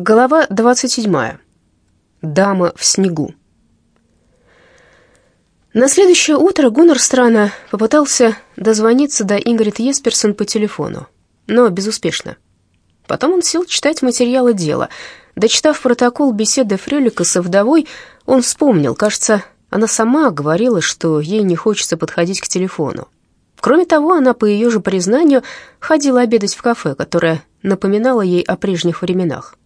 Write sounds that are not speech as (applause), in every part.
Глава 27. Дама в снегу. На следующее утро Гуннар странно попытался дозвониться до Ингрид Есперсон по телефону, но безуспешно. Потом он сел читать материалы дела. Дочитав протокол беседы Фрелика со вдовой, он вспомнил, кажется, она сама говорила, что ей не хочется подходить к телефону. Кроме того, она, по ее же признанию, ходила обедать в кафе, которое напоминало ей о прежних временах.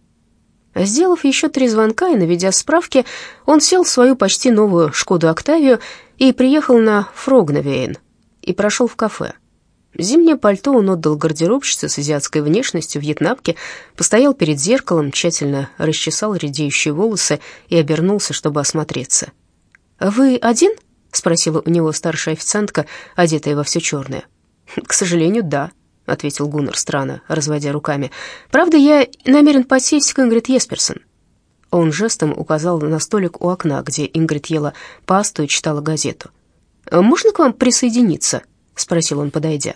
Сделав еще три звонка и наведя справки, он сел в свою почти новую «Шкоду Октавию» и приехал на Фрогновейн и прошел в кафе. Зимнее пальто он отдал гардеробщице с азиатской внешностью в вьетнамке, постоял перед зеркалом, тщательно расчесал редеющие волосы и обернулся, чтобы осмотреться. «Вы один?» — спросила у него старшая официантка, одетая во все черное. «К сожалению, да», — ответил Гуннар странно, разводя руками. «Правда, я намерен подсесть к Ингрид Есперсон». Он жестом указал на столик у окна, где Ингрид ела пасту и читала газету. «Можно к вам присоединиться?» — спросил он, подойдя.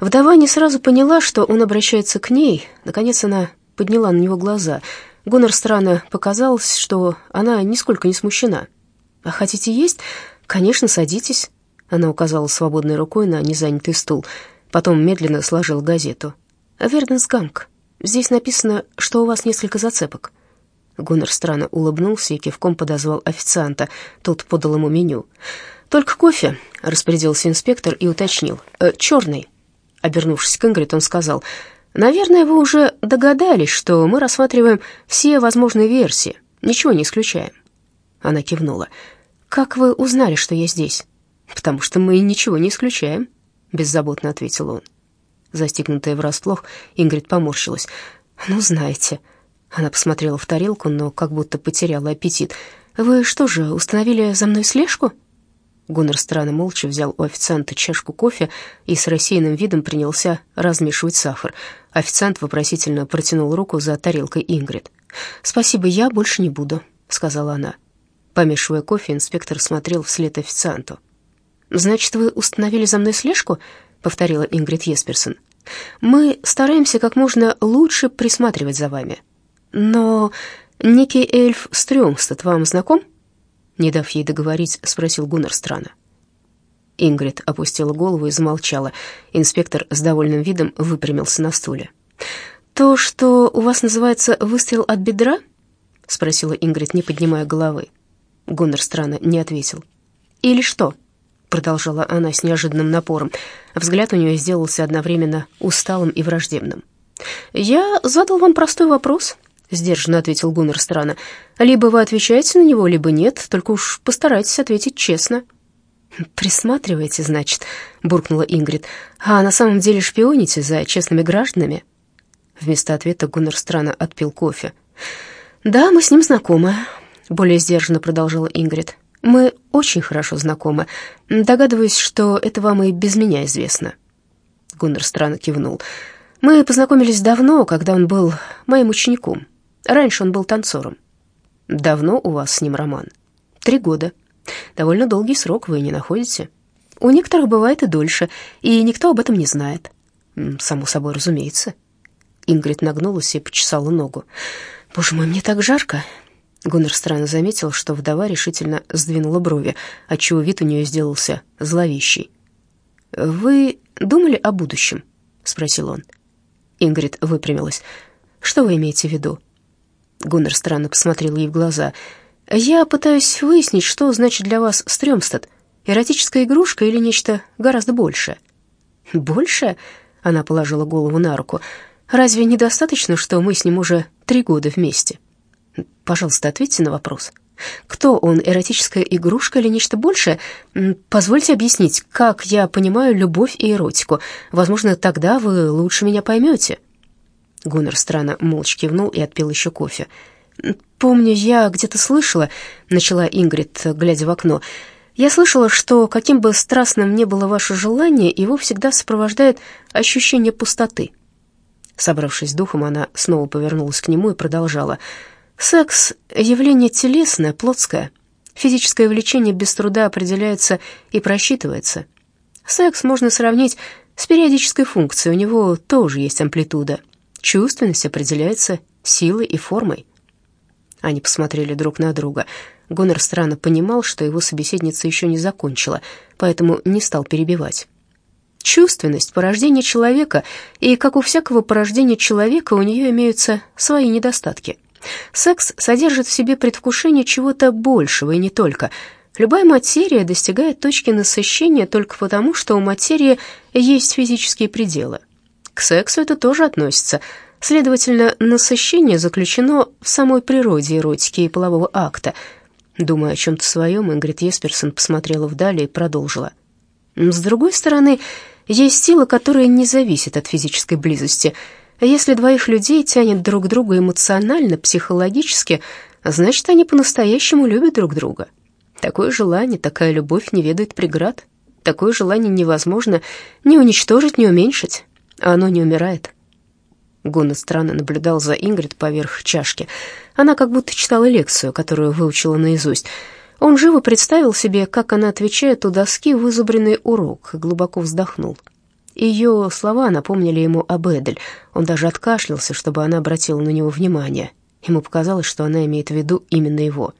Вдова не сразу поняла, что он обращается к ней. Наконец она подняла на него глаза. Гуннар странно показалось, что она нисколько не смущена. «А хотите есть? Конечно, садитесь». Она указала свободной рукой на незанятый стул. Потом медленно сложил газету. «Верденсганг. Здесь написано, что у вас несколько зацепок». Гуннер странно улыбнулся и кивком подозвал официанта. Тот подал ему меню. «Только кофе», — распорядился инспектор и уточнил. «Э, «Черный». Обернувшись к Ингрид, он сказал, «Наверное, вы уже догадались, что мы рассматриваем все возможные версии, ничего не исключаем». Она кивнула. «Как вы узнали, что я здесь?» «Потому что мы ничего не исключаем», беззаботно ответил он. Застигнутая врасплох, Ингрид поморщилась. «Ну, знаете...» Она посмотрела в тарелку, но как будто потеряла аппетит. «Вы что же, установили за мной слежку?» Гуннер странно молча взял у официанта чашку кофе и с рассеянным видом принялся размешивать сахар. Официант вопросительно протянул руку за тарелкой Ингрид. «Спасибо, я больше не буду», — сказала она. Помешивая кофе, инспектор смотрел вслед официанту. «Значит, вы установили за мной слежку?» — повторила Ингрид Есперсон. «Мы стараемся как можно лучше присматривать за вами. Но некий эльф Стрёмстед вам знаком?» Не дав ей договорить, спросил Гуннар странно. Ингрид опустила голову и замолчала. Инспектор с довольным видом выпрямился на стуле. «То, что у вас называется выстрел от бедра?» — спросила Ингрид, не поднимая головы. Гуннар странно не ответил. «Или что?» Продолжала она с неожиданным напором. Взгляд у нее сделался одновременно усталым и враждебным. «Я задал вам простой вопрос», — сдержанно ответил Гуннер странно. «Либо вы отвечаете на него, либо нет, только уж постарайтесь ответить честно». «Присматриваете, значит», — буркнула Ингрид. «А на самом деле шпионите за честными гражданами?» Вместо ответа Гуннер странно отпил кофе. «Да, мы с ним знакомы», — более сдержанно продолжала Ингрид. Мы очень хорошо знакомы. Догадываюсь, что это вам и без меня известно». Гуннер странно кивнул. «Мы познакомились давно, когда он был моим учеником. Раньше он был танцором». «Давно у вас с ним роман?» «Три года. Довольно долгий срок, вы не находите?» «У некоторых бывает и дольше, и никто об этом не знает». «Само собой, разумеется». Ингрид нагнулась и почесала ногу. «Боже мой, мне так жарко. Гуннер странно заметил, что вдова решительно сдвинула брови, отчего вид у нее сделался зловещий. «Вы думали о будущем?» — спросил он. Ингрид выпрямилась. «Что вы имеете в виду?» Гуннер странно посмотрел ей в глаза. «Я пытаюсь выяснить, что значит для вас Стрёмстед. Эротическая игрушка или нечто гораздо большее?» «Большее?» — она положила голову на руку. «Разве недостаточно, что мы с ним уже три года вместе?» Пожалуйста, ответьте на вопрос. Кто он, эротическая игрушка или нечто большее? Позвольте объяснить, как я понимаю любовь и эротику. Возможно, тогда вы лучше меня поймете». Гуннер странно молча кивнул и отпил еще кофе. «Помню, я где-то слышала», — начала Ингрид, глядя в окно, «я слышала, что каким бы страстным ни было ваше желание, его всегда сопровождает ощущение пустоты». Собравшись духом, она снова повернулась к нему и продолжала — Секс — явление телесное, плотское. Физическое влечение без труда определяется и просчитывается. Секс можно сравнить с периодической функцией, у него тоже есть амплитуда. Чувственность определяется силой и формой. Они посмотрели друг на друга. Гонор странно понимал, что его собеседница еще не закончила, поэтому не стал перебивать. Чувственность — порождение человека, и, как у всякого порождения человека, у нее имеются свои недостатки. Секс содержит в себе предвкушение чего-то большего, и не только. Любая материя достигает точки насыщения только потому, что у материи есть физические пределы. К сексу это тоже относится. Следовательно, насыщение заключено в самой природе эротики и полового акта. Думая о чем-то своем, Ингрид Есперсон посмотрела вдали и продолжила. С другой стороны, есть сила, которая не зависит от физической близости. Если двоих людей тянет друг к другу эмоционально, психологически, значит, они по-настоящему любят друг друга. Такое желание, такая любовь не ведает преград. Такое желание невозможно ни уничтожить, ни уменьшить. А оно не умирает. Гунна странно наблюдал за Ингрид поверх чашки. Она как будто читала лекцию, которую выучила наизусть. Он живо представил себе, как она отвечает у доски вызубренный урок, и глубоко вздохнул. Ее слова напомнили ему об Эдель. Он даже откашлялся, чтобы она обратила на него внимание. Ему показалось, что она имеет в виду именно его.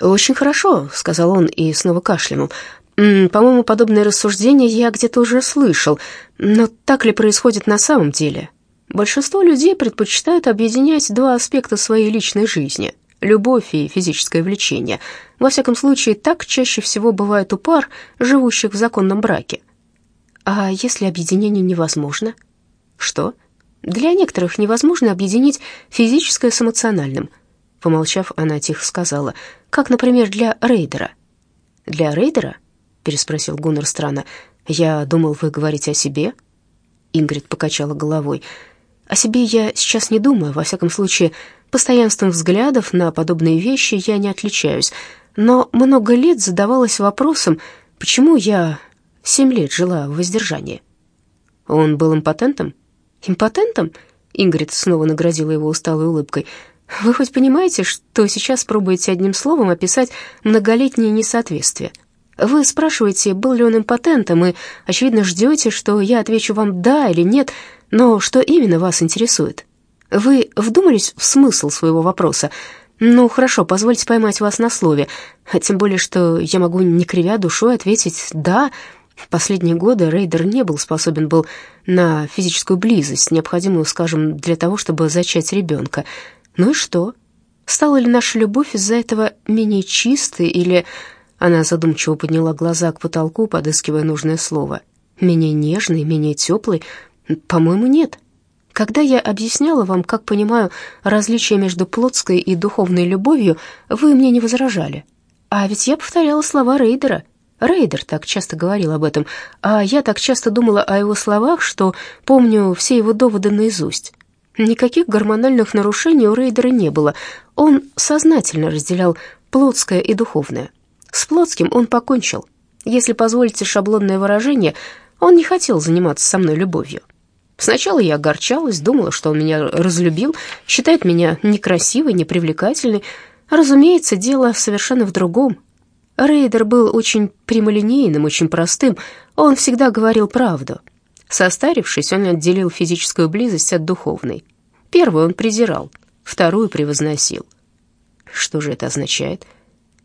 «Очень хорошо», — сказал он и снова кашлянул. «По-моему, подобное рассуждение я где-то уже слышал. Но так ли происходит на самом деле? Большинство людей предпочитают объединять два аспекта своей личной жизни — любовь и физическое влечение. Во всяком случае, так чаще всего бывает у пар, живущих в законном браке. А если объединение невозможно? Что? Для некоторых невозможно объединить физическое с эмоциональным. Помолчав, она тихо сказала, как, например, для рейдера. «Для рейдера?» — переспросил Гуннер странно. «Я думал, вы говорите о себе?» Ингрид покачала головой. «О себе я сейчас не думаю, во всяком случае, Постоянством взглядов на подобные вещи я не отличаюсь, но много лет задавалась вопросом, почему я семь лет жила в воздержании. Он был импотентом? Импотентом? Ингрид снова наградила его усталой улыбкой. Вы хоть понимаете, что сейчас пробуете одним словом описать многолетнее несоответствие? Вы спрашиваете, был ли он импотентом, и, очевидно, ждете, что я отвечу вам «да» или «нет», но что именно вас интересует? Вы вдумались в смысл своего вопроса? Ну, хорошо, позвольте поймать вас на слове. Тем более, что я могу, не кривя душой, ответить «да». В последние годы Рейдер не был способен был на физическую близость, необходимую, скажем, для того, чтобы зачать ребенка. Ну и что? Стала ли наша любовь из-за этого менее чистой или... Она задумчиво подняла глаза к потолку, подыскивая нужное слово. Менее нежной, менее теплой? По-моему, нет. Когда я объясняла вам, как понимаю различие между плотской и духовной любовью, вы мне не возражали. А ведь я повторяла слова Рейдера. Рейдер так часто говорил об этом, а я так часто думала о его словах, что помню все его доводы наизусть. Никаких гормональных нарушений у Рейдера не было. Он сознательно разделял плотское и духовное. С плотским он покончил. Если позволите шаблонное выражение, он не хотел заниматься со мной любовью. Сначала я огорчалась, думала, что он меня разлюбил, считает меня некрасивой, непривлекательной. Разумеется, дело совершенно в другом. Рейдер был очень прямолинейным, очень простым. Он всегда говорил правду. Состарившись, он отделил физическую близость от духовной. Первую он презирал, вторую превозносил. Что же это означает?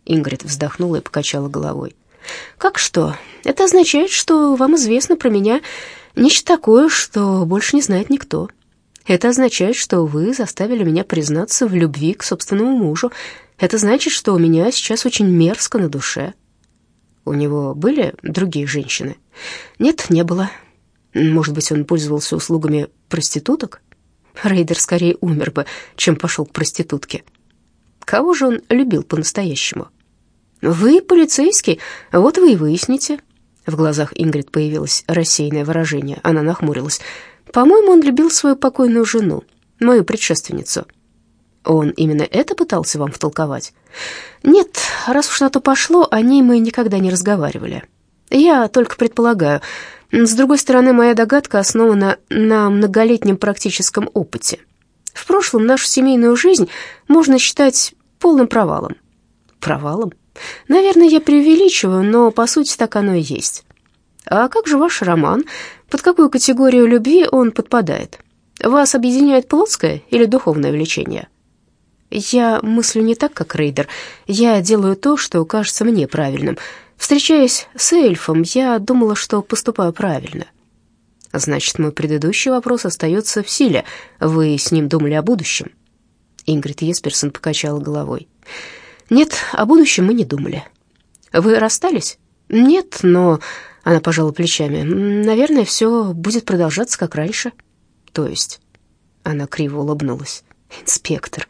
Ингрид вздохнула и покачала головой. Как что? Это означает, что вам известно про меня Нечто такое, что больше не знает никто. Это означает, что вы заставили меня признаться в любви к собственному мужу. Это значит, что у меня сейчас очень мерзко на душе. У него были другие женщины? Нет, не было. Может быть, он пользовался услугами проституток? Рейдер скорее умер бы, чем пошел к проститутке. Кого же он любил по-настоящему? Вы полицейский, вот вы и выясните. В глазах Ингрид появилось рассеянное выражение. Она нахмурилась. «По-моему, он любил свою покойную жену, мою предшественницу». «Он именно это пытался вам втолковать?» «Нет, раз уж на то пошло, о ней мы никогда не разговаривали. Я только предполагаю. С другой стороны, моя догадка основана на многолетнем практическом опыте. В прошлом нашу семейную жизнь можно считать полным провалом». «Провалом?» Наверное, я преувеличиваю, но по сути так оно и есть. А как же ваш роман? Под какую категорию любви он подпадает? Вас объединяет плотское или духовное влечение?» «Я мыслю не так, как Рейдер. Я делаю то, что кажется мне правильным. Встречаясь с эльфом, я думала, что поступаю правильно». «Значит, мой предыдущий вопрос остается в силе. Вы с ним думали о будущем?» Ингрид Есперсон покачала головой. «Нет, о будущем мы не думали». «Вы расстались?» «Нет, но...» — она пожала плечами. «Наверное, все будет продолжаться, как раньше». «То есть?» — она криво улыбнулась. «Инспектор».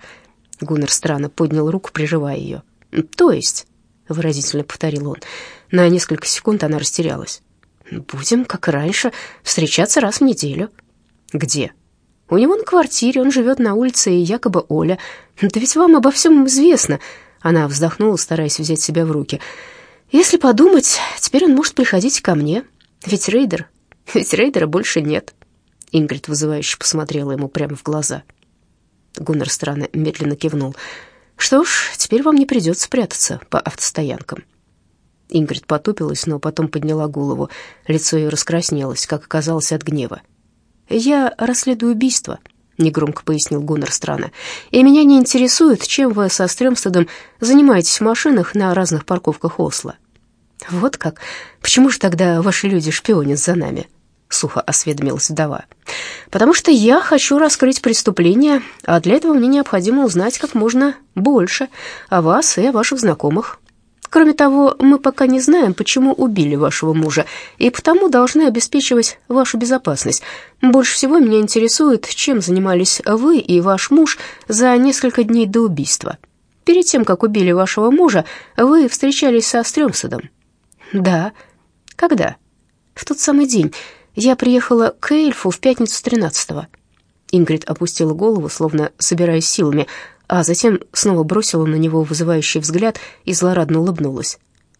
Гуннер странно поднял руку, приживая ее. «То есть?» — выразительно повторил он. На несколько секунд она растерялась. «Будем, как и раньше, встречаться раз в неделю». «Где?» «У него на квартире, он живет на улице Якоба Оля. Да ведь вам обо всем известно». Она вздохнула, стараясь взять себя в руки. «Если подумать, теперь он может приходить ко мне. Ведь Рейдер... (laughs) Ведь Рейдера больше нет». Ингрид вызывающе посмотрела ему прямо в глаза. Гуннар странно медленно кивнул. «Что ж, теперь вам не придется прятаться по автостоянкам». Ингрид потупилась, но потом подняла голову. Лицо ее раскраснелось, как оказалось, от гнева. «Я расследую убийство», — негромко пояснил Гуннер странно. «И меня не интересует, чем вы со Стрёмстедом занимаетесь в машинах на разных парковках Осло». «Вот как? Почему же тогда ваши люди шпионят за нами?» Сухо осведомилась вдова. «Потому что я хочу раскрыть преступление, а для этого мне необходимо узнать как можно больше о вас и о ваших знакомых. Кроме того, мы пока не знаем, почему убили вашего мужа, и потому должны обеспечивать вашу безопасность. Больше всего меня интересует, чем занимались вы и ваш муж за несколько дней до убийства. Перед тем, как убили вашего мужа, вы встречались со Стрёмсадом?» «Да». «Когда?» «В тот самый день». Я приехала к Эльфу в пятницу с тринадцатого». Ингрид опустила голову, словно собираясь силами, а затем снова бросила на него вызывающий взгляд и злорадно улыбнулась.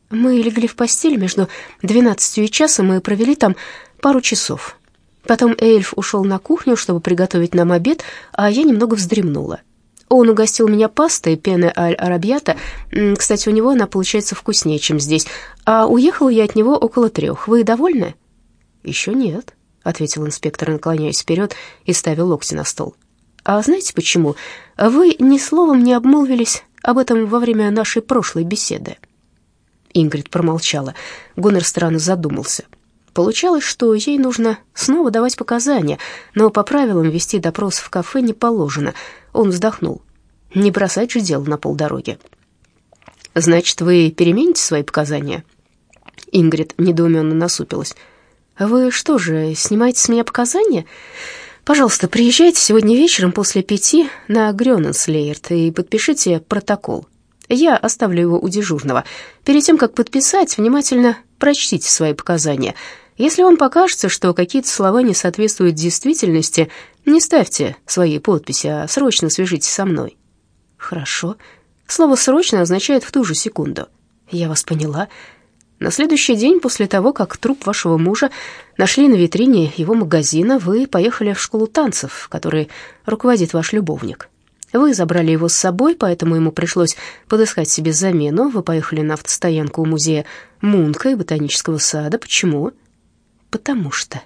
«Мы легли в постель между двенадцатью и часом и провели там пару часов. Потом эльф ушел на кухню, чтобы приготовить нам обед, а я немного вздремнула. Он угостил меня пастой пены аль-арабьята. Кстати, у него она получается вкуснее, чем здесь. А уехала я от него около трех. Вы довольны?» «Еще нет», — ответил инспектор, наклоняясь вперед и ставя локти на стол. «А знаете почему? Вы ни словом не обмолвились об этом во время нашей прошлой беседы». Ингрид промолчала. Гуннер странно задумался. Получалось, что ей нужно снова давать показания, но по правилам вести допрос в кафе не положено. Он вздохнул. Не бросать же дело на полдороги. «Значит, вы перемените свои показания?» Ингрид недоуменно насупилась. «Вы что же, снимаете с меня показания? Пожалуйста, приезжайте сегодня вечером после пяти на Грёненслейерт и подпишите протокол. Я оставлю его у дежурного. Перед тем, как подписать, внимательно прочтите свои показания. Если вам покажется, что какие-то слова не соответствуют действительности, не ставьте свои подписи, а срочно свяжитесь со мной». «Хорошо. Слово «срочно» означает «в ту же секунду». Я вас поняла. На следующий день после того, как труп вашего мужа нашли на витрине его магазина, вы поехали в школу танцев, которой руководит ваш любовник. Вы забрали его с собой, поэтому ему пришлось подыскать себе замену. Вы поехали на автостоянку у музея Мунка и ботанического сада. Почему? Потому что,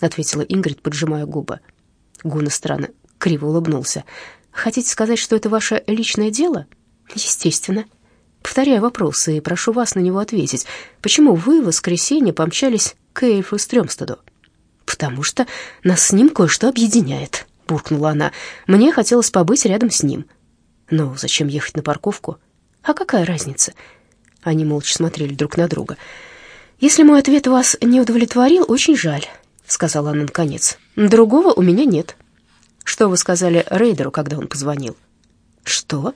ответила Ингрид, поджимая губы. Гуна странно криво улыбнулся. Хотите сказать, что это ваше личное дело? Естественно. Повторяю вопрос и прошу вас на него ответить. Почему вы в воскресенье помчались к Эйфу Стрёмстеду? Потому что нас с ним кое-что объединяет, буркнула она. Мне хотелось побыть рядом с ним. Но зачем ехать на парковку? А какая разница? Они молча смотрели друг на друга. Если мой ответ вас не удовлетворил, очень жаль, сказала она наконец. Другого у меня нет. Что вы сказали Рейдеру, когда он позвонил? Что?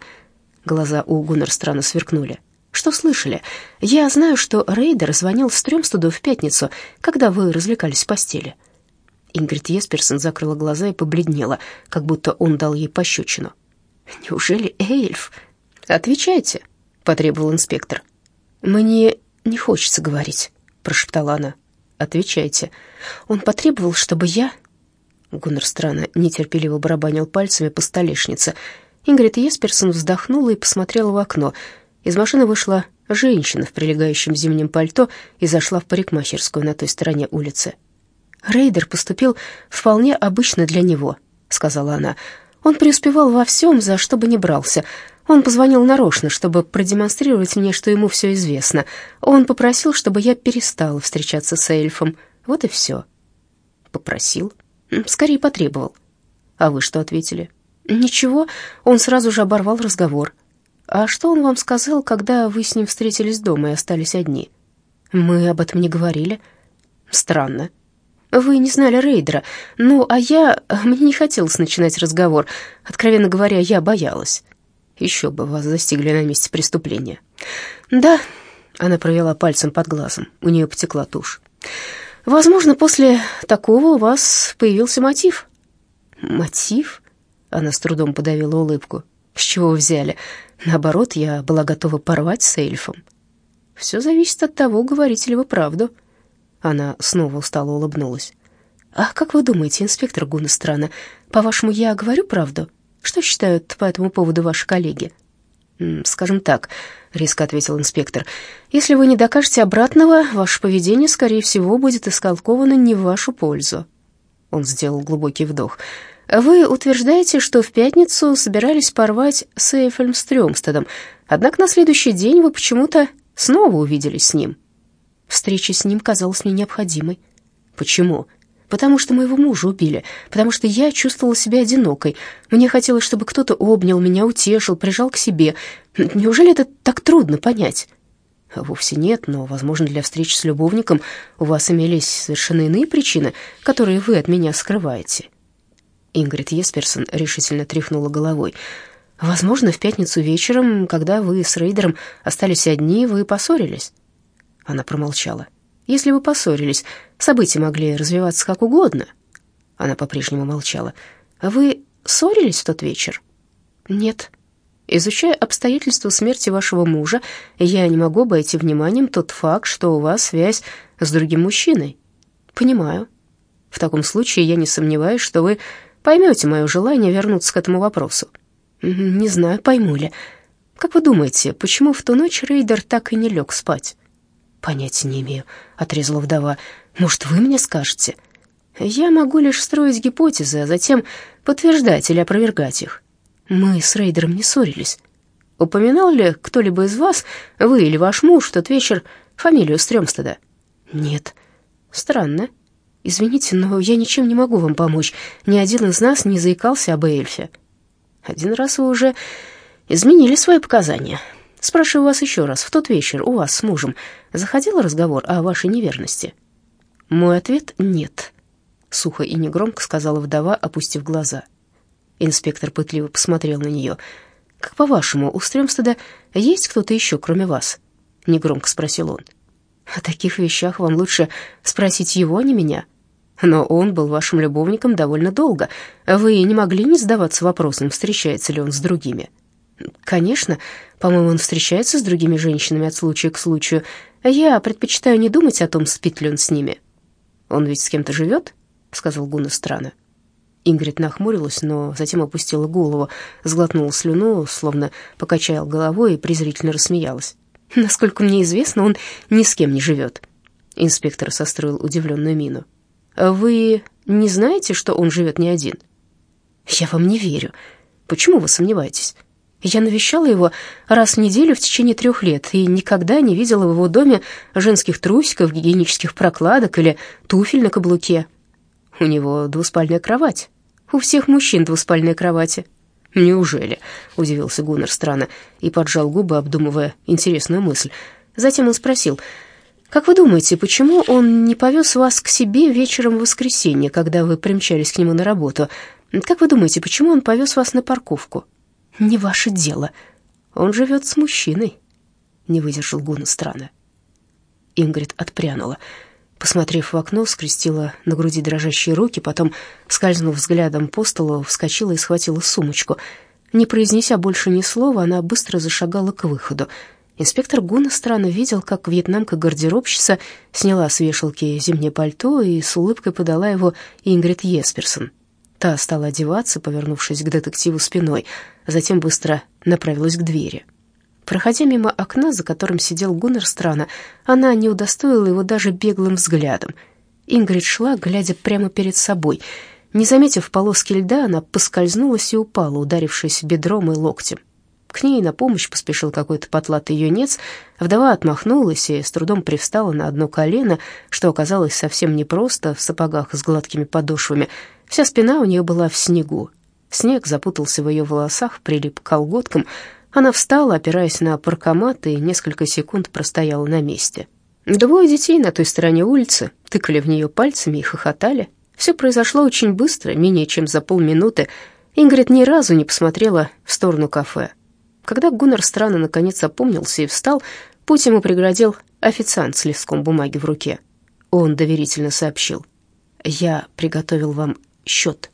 Глаза у Гуннер странно сверкнули. «Что слышали? Я знаю, что Рейдер звонил в Стрёмстеду в пятницу, когда вы развлекались в постели». Ингрид Есперсон закрыла глаза и побледнела, как будто он дал ей пощечину. «Неужели эльф?» «Отвечайте», — потребовал инспектор. «Мне не хочется говорить», — прошептала она. «Отвечайте. Он потребовал, чтобы я...» Гуннер странно нетерпеливо барабанил пальцами по столешнице — Ингрид Есперсон вздохнула и посмотрела в окно. Из машины вышла женщина в прилегающем зимнем пальто и зашла в парикмахерскую на той стороне улицы. Рейдер поступил вполне обычно для него, сказала она. «Он преуспевал во всем, за что бы ни брался. Он позвонил нарочно, чтобы продемонстрировать мне, что ему все известно. Он попросил, чтобы я перестала встречаться с эльфом. Вот и все». «Попросил?» «Скорее потребовал». «А вы что ответили?» «Ничего, он сразу же оборвал разговор». «А что он вам сказал, когда вы с ним встретились дома и остались одни?» «Мы об этом не говорили». «Странно». «Вы не знали Рейдера. Ну, а я... Мне не хотелось начинать разговор. Откровенно говоря, я боялась». «Еще бы вас застигли на месте преступления». «Да», — она провела пальцем под глазом. У нее потекла тушь. «Возможно, после такого у вас появился мотив». «Мотив?» Она с трудом подавила улыбку. «С чего вы взяли? Наоборот, я была готова порвать с эльфом». «Все зависит от того, говорите ли вы правду». Она снова устало улыбнулась. «А как вы думаете, инспектор Гуннестрана, по-вашему, я говорю правду? Что считают по этому поводу ваши коллеги?» «Скажем так», — резко ответил инспектор, «если вы не докажете обратного, ваше поведение, скорее всего, будет исколковано не в вашу пользу». Он сделал глубокий вдох. «Вы утверждаете, что в пятницу собирались порвать с Эйфелем Стрёмстедом, однако на следующий день вы почему-то снова увиделись с ним». Встреча с ним казалась мне необходимой. Почему? Потому что моего мужа убили, потому что я чувствовала себя одинокой. Мне хотелось, чтобы кто-то обнял меня, утешил, прижал к себе. Неужели это так трудно понять? Вовсе нет, но, возможно, для встречи с любовником у вас имелись совершенно иные причины, которые вы от меня скрываете. Ингрид Есперсон решительно тряхнула головой. Возможно, в пятницу вечером, когда вы с Рейдером остались одни, вы поссорились. Она промолчала. «Если вы поссорились, события могли развиваться как угодно». Она по-прежнему молчала. «А вы ссорились в тот вечер?» «Нет». «Изучая обстоятельства смерти вашего мужа, я не могу обойти вниманием тот факт, что у вас связь с другим мужчиной». «Понимаю. В таком случае я не сомневаюсь, что вы поймете мое желание вернуться к этому вопросу». «Не знаю, пойму ли. Как вы думаете, почему в ту ночь Рейдер так и не лег спать?» «Понятия не имею», — отрезала вдова. «Может, вы мне скажете?» «Я могу лишь строить гипотезы, а затем подтверждать или опровергать их. Мы с Рейдером не ссорились. Упоминал ли кто-либо из вас, вы или ваш муж, в тот вечер фамилию Стрёмстеда?» «Нет». «Странно. Извините, но я ничем не могу вам помочь. Ни один из нас не заикался об эльфе». «Один раз вы уже изменили свои показания», Спрашиваю вас еще раз, в тот вечер у вас с мужем заходил разговор о вашей неверности? Мой ответ — нет, — сухо и негромко сказала вдова, опустив глаза. Инспектор пытливо посмотрел на нее. «Как по-вашему, у Стремстеда есть кто-то еще, кроме вас?» — негромко спросил он. «О таких вещах вам лучше спросить его, а не меня. Но он был вашим любовником довольно долго. Вы не могли не задаваться вопросом, встречается ли он с другими?» Конечно, по-моему, он встречается с другими женщинами от случая к случаю. Я предпочитаю не думать о том, спит ли он с ними. Он ведь с кем-то живет, сказал Гуна странно. Ингрид нахмурилась, но затем опустила голову, сглотнула слюну, словно покачала головой и презрительно рассмеялась. Насколько мне известно, он ни с кем не живет. Инспектор состроил удивленную мину. «Вы не знаете, что он живет не один?» «Я вам не верю. Почему вы сомневаетесь?» Я навещала его раз в неделю в течение трех лет и никогда не видела в его доме женских трусиков, гигиенических прокладок или туфель на каблуке. У него двуспальная кровать. У всех мужчин двуспальные кровати. «Неужели?» — удивился Гуннер странно и поджал губы, обдумывая интересную мысль. Затем он спросил, «Как вы думаете, почему он не повез вас к себе вечером в воскресенье, когда вы примчались к нему на работу? Как вы думаете, почему он повез вас на парковку?» не ваше дело. Он живет с мужчиной, не выдержал Гуна странно. Ингрид отпрянула. Посмотрев в окно, скрестила на груди дрожащие руки, потом, скользнув взглядом по столу, вскочила и схватила сумочку. Не произнеся больше ни слова, она быстро зашагала к выходу. Инспектор Гуна странно видел, как вьетнамка-гардеробщица сняла с вешалки зимнее пальто и с улыбкой подала его Ингрид Есперсон. Та стала одеваться, повернувшись к детективу спиной, затем быстро направилась к двери. Проходя мимо окна, за которым сидел Гуннер Страна, она не удостоила его даже беглым взглядом. Ингрид шла, глядя прямо перед собой. Не заметив полоски льда, она поскользнулась и упала, ударившись бедром и локтем. К ней на помощь поспешил какой-то потлатый юнец. Вдова отмахнулась и с трудом привстала на одно колено, что оказалось совсем непросто в сапогах с гладкими подошвами. Вся спина у нее была в снегу. Снег запутался в ее волосах, прилип к колготкам. Она встала, опираясь на паркомат, и несколько секунд простояла на месте. Двое детей на той стороне улицы тыкали в нее пальцами и хохотали. Все произошло очень быстро, менее чем за полминуты. Ингрид ни разу не посмотрела в сторону кафе. Когда Гуннар странно наконец опомнился и встал, путь ему преградил официант с листком бумаги в руке. Он доверительно сообщил. «Я приготовил вам счет».